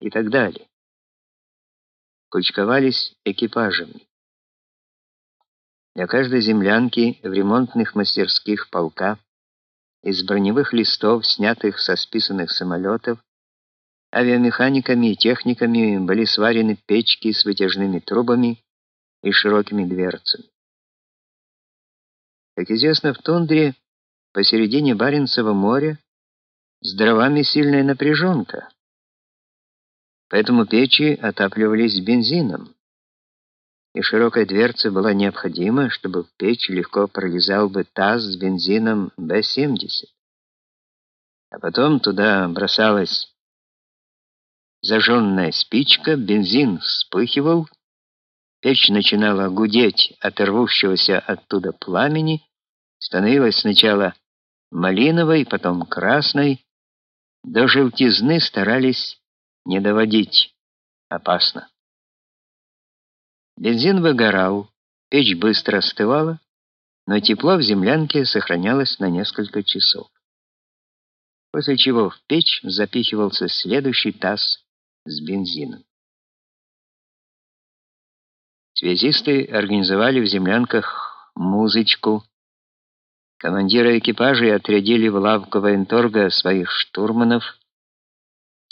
и так далее. Кучковались экипажами. Для каждой землянки в ремонтных мастерских полка из броневых листов, снятых со списанных самолетов, авиамеханиками и техниками были сварены печки с вытяжными трубами и широкими дверцами. Как известно, в тундре посередине Баренцева моря с дровами сильная напряженка, поэтому печи отапливались бензином, и широкая дверца была необходима, чтобы в печь легко пролезал бы таз с бензином Б-70. А потом туда бросалась зажженная спичка, бензин вспыхивал, печь начинала гудеть от рвущегося оттуда пламени, становилась сначала малиновой, потом красной, до желтизны старались не доводить. Опасно. Бензин выгорал, печь быстро остывала, но тепло в землянке сохранялось на несколько часов. После чего в печь запихивался следующий таз с бензином. Связисты организовали в землянках музычку. Командиры экипажей отрядили в лавку военторга своих штурманов.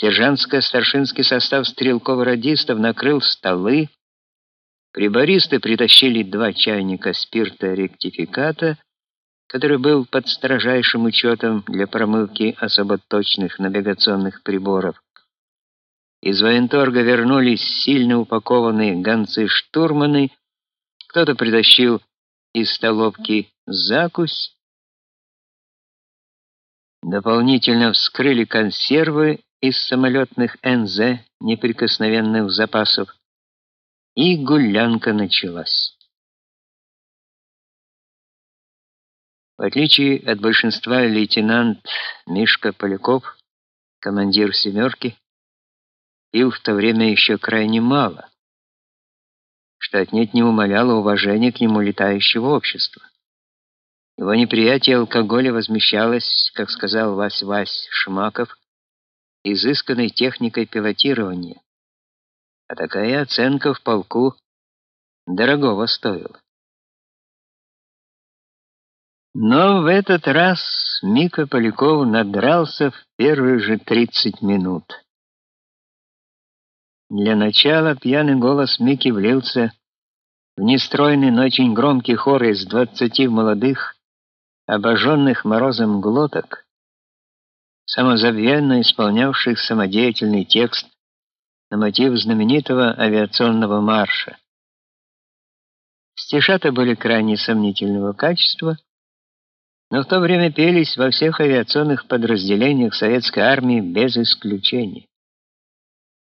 Сержантско-старшинский состав стрелков-радистов накрыл столы. Прибористы притащили два чайника спирта-ректификата, который был под строжайшим учетом для промывки особо точных навигационных приборов. Из военторга вернулись сильно упакованные гонцы-штурманы. Кто-то притащил из столовки закусь. Дополнительно вскрыли консервы из самолетных НЗ неприкосновенных запасов. И гулянка началась. В отличие от большинства лейтенант Мишка Поляков, командир «семерки», пил в то время еще крайне мало, что отнюдь не умаляло уважения к нему летающего общества. Его неприятие алкоголя возмещалось, как сказал Вась-Вась Шмаков, изысканной техникой пилотирования. А такая оценка в полку дорогого стоила. Но в этот раз Мика Поляков надрался в первые же 30 минут. Для начала пьяный голос Мики влился в нестройный, но очень громкий хор из двадцати молодых, обожженных морозом глоток, самозабвенно исполнявших самодеятельный текст на мотив знаменитого авиационного марша. Стишата были крайне сомнительного качества, но в то время пелись во всех авиационных подразделениях советской армии без исключения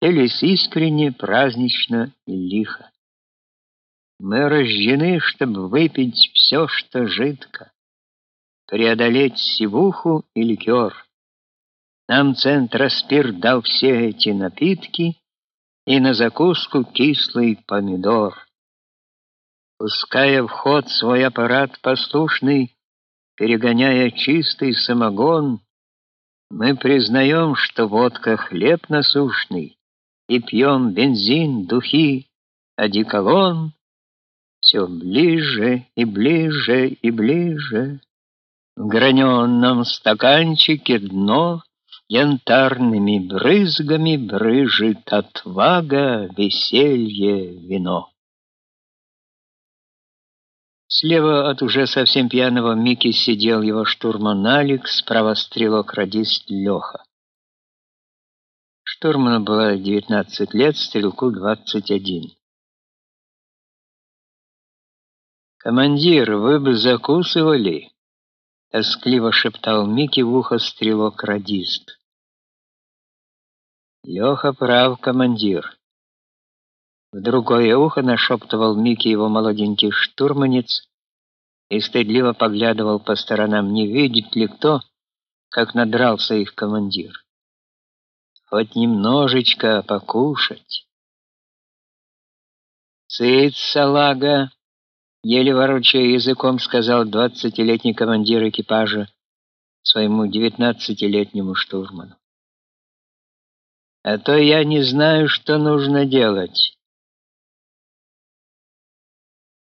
пелись искренне, празднично и лихо. Мы рождены, чтобы выпить все, что жидко, преодолеть сивуху и ликер. Нам Центроспир дал все эти напитки и на закуску кислый помидор. Пуская в ход свой аппарат послушный, перегоняя чистый самогон, мы признаем, что водка хлеб насущный, и пьем бензин, духи, одеколон, все ближе и ближе и ближе. В граненом стаканчике дно янтарными брызгами брыжет отвага, веселье, вино. Слева от уже совсем пьяного Мики сидел его штурман Алекс, справа стрелок-радист Леха. Штурману было 19 лет, стрелку 21. «Командир, вы бы закусывали?» — тоскливо шептал Микки в ухо стрелок-радист. «Леха прав, командир». В другое ухо нашептывал Микки его молоденький штурманец и стыдливо поглядывал по сторонам, не видит ли кто, как надрался их командир хоть немножечко покушать. «Цыц, салага!» — еле ворочая языком сказал двадцатилетний командир экипажа своему девятнадцатилетнему штурману. А то я не знаю, что нужно делать.